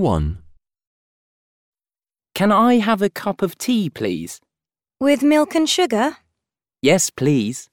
1. Can I have a cup of tea, please? With milk and sugar? Yes, please.